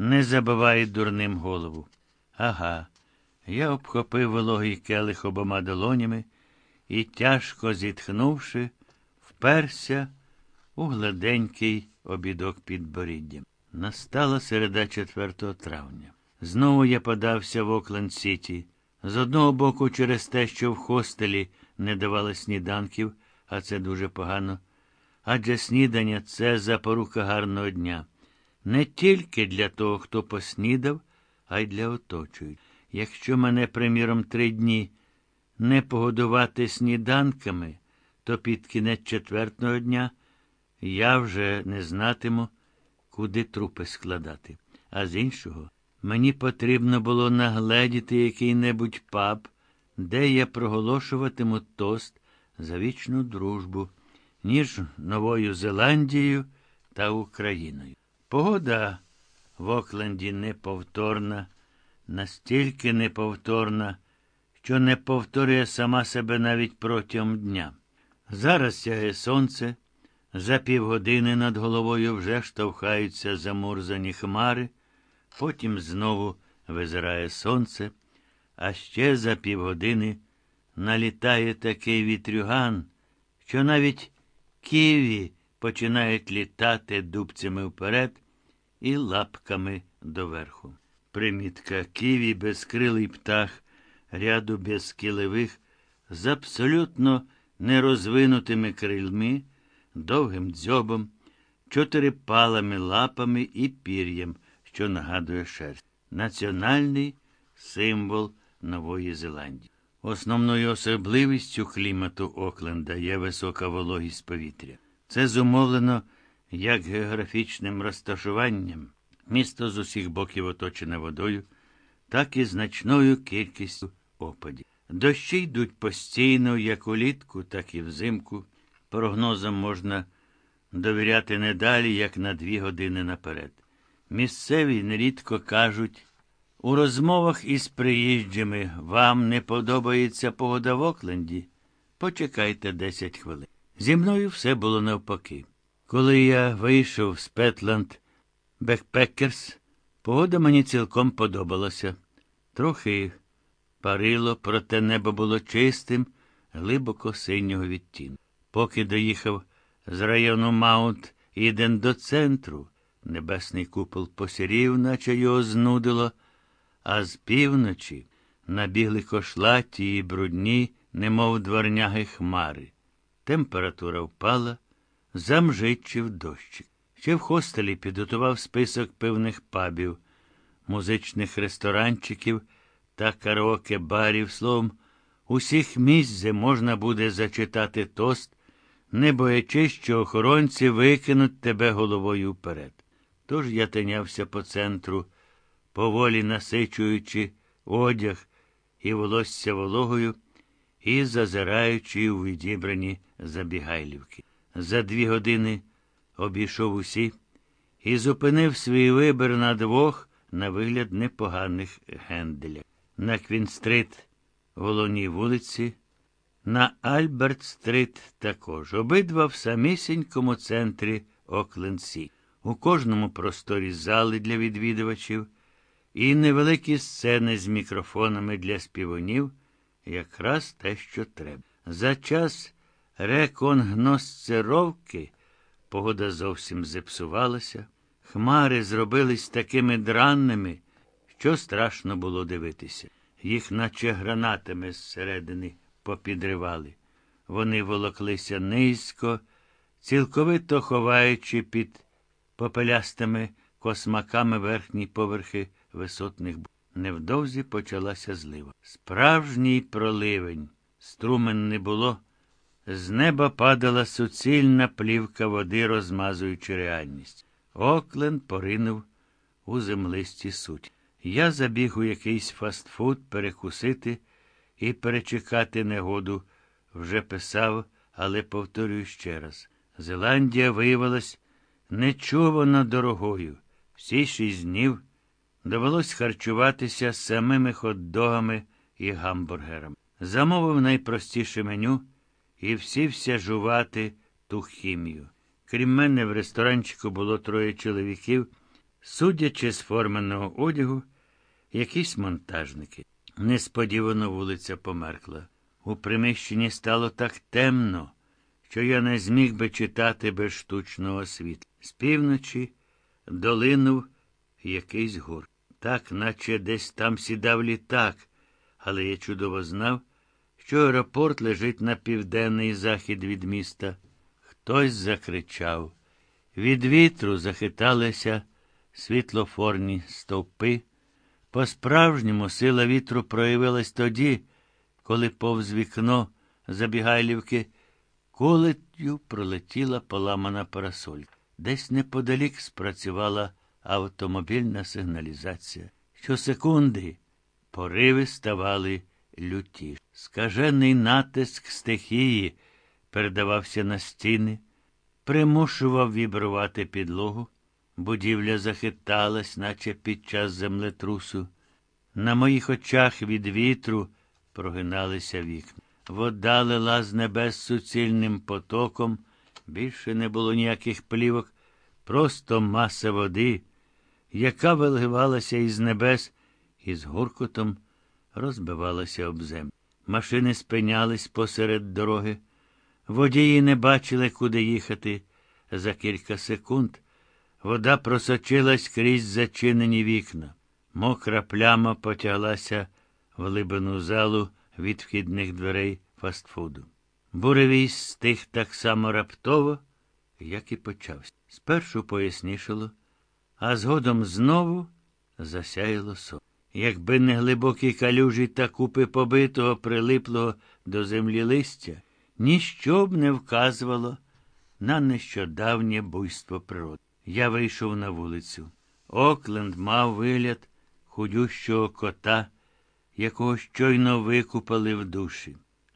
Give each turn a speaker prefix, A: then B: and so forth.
A: не забивай дурним голову. Ага. Я обхопив вологий келих обома долонями і, тяжко зітхнувши, вперся у гладенький обідок під боріддям. Настала середа 4 травня. Знову я подався в Окленд Сіті. З одного боку, через те, що в хостелі не давали сніданків, а це дуже погано. Адже снідання це запорука гарного дня. Не тільки для того, хто поснідав, а й для оточують. Якщо мене, приміром, три дні не погодувати сніданками, то під кінець четвертого дня я вже не знатиму, куди трупи складати. А з іншого, мені потрібно було нагледіти який-небудь паб, де я проголошуватиму тост за вічну дружбу ніж Новою Зеландією та Україною. Погода в Окленді неповторна, настільки неповторна, що не повторює сама себе навіть протягом дня. Зараз сяє сонце, за півгодини над головою вже штовхаються замурзані хмари, потім знову визирає сонце, а ще за півгодини налітає такий вітрюган, що навіть ківі починають літати дубцями вперед і лапками доверху. Примітка ківі безкрилий птах, ряду безкілевих, з абсолютно нерозвинутими крильми, довгим дзьобом, чотирипалими лапами і пір'ям, що нагадує шерсть. Національний символ Нової Зеландії. Основною особливістю клімату Окленда є висока вологість повітря. Це зумовлено як географічним розташуванням, місто з усіх боків оточене водою, так і значною кількістю опадів. Дощі йдуть постійно, як улітку, так і взимку. Прогнозам можна довіряти не далі, як на дві години наперед. Місцеві нерідко кажуть, у розмовах із приїжджими вам не подобається погода в Окленді? Почекайте 10 хвилин. Зі мною все було навпаки. Коли я вийшов з Петланд Бекпекерс, погода мені цілком подобалася. Трохи парило, проте небо було чистим, глибоко синього відтінку. Поки доїхав з району Маунт Іден до центру, небесний купол посірів, наче його знудило, а з півночі набігли кошлаті і брудні, немов дворняги хмари. Температура впала, замжичив дощик. Ще в хостелі підготував список пивних пабів, музичних ресторанчиків та караоке барів, словом, усіх місць, де можна буде зачитати тост, не боячись, що охоронці викинуть тебе головою вперед. Тож я тинявся по центру, поволі насичуючи одяг і волосся вологою, і зазираючи у відібрані забігайлівки. За дві години обійшов усі і зупинив свій вибір на двох, на вигляд непоганих генделях. На Квінстрит, головній вулиці, на Альберт-стрит також. Обидва в самісінькому центрі Окленсі. У кожному просторі зали для відвідувачів і невеликі сцени з мікрофонами для співунів якраз те, що треба. За час реконгносцировки погода зовсім зіпсувалася, хмари зробились такими дранними, що страшно було дивитися. Їх, наче гранатами зсередини, попідривали. Вони волоклися низько, цілковито ховаючи під попелястими космаками верхні поверхи висотних бу. Невдовзі почалася злива. Справжній проливень. Струмен не було. З неба падала суцільна плівка води, розмазуючи реальність. Окленд поринув у землисті суть. Я забіг у якийсь фастфуд перекусити і перечекати негоду. Вже писав, але повторюю ще раз. Зеландія виявилась нечувано дорогою. Всі шість днів довелось харчуватися самими хот-догами і гамбургерами. Замовив найпростіше меню і всівся жувати ту хімію. Крім мене, в ресторанчику було троє чоловіків Судячи з форменого одягу, якісь монтажники. Несподівано вулиця померкла. У приміщенні стало так темно, що я не зміг би читати без штучного світла. З півночі долинув якийсь гур. Так, наче десь там сідав літак, але я чудово знав, що аеропорт лежить на південний захід від міста. Хтось закричав. Від вітру захиталися світлофорні стовпи. По-справжньому сила вітру проявилась тоді, коли повз вікно Забігайлівки колетю пролетіла поламана парасолька. Десь неподалік спрацювала автомобільна сигналізація. Щосекунди пориви ставали люті. Скажений натиск стихії передавався на стіни, примушував вібрувати підлогу. Будівля захиталась, наче під час землетрусу. На моїх очах від вітру прогиналися вікна. Вода лила з небес суцільним потоком, більше не було ніяких плівок, просто маса води, яка виливалася із небес і з гуркотом розбивалася об землю. Машини спинялись посеред дороги. Водії не бачили, куди їхати. За кілька секунд вода просочилась крізь зачинені вікна. Мокра пляма потяглася в глибину залу від вхідних дверей фастфуду. Буревій стих так само раптово, як і почався. Спершу пояснішало, а згодом знову засяяло сон. Якби не глибокі калюжі та купи побитого, прилиплого до землі листя, ніщо б не вказувало на нещодавнє буйство природи. Я вийшов на вулицю. Окленд мав вигляд худющого кота, якого щойно викупали в душі.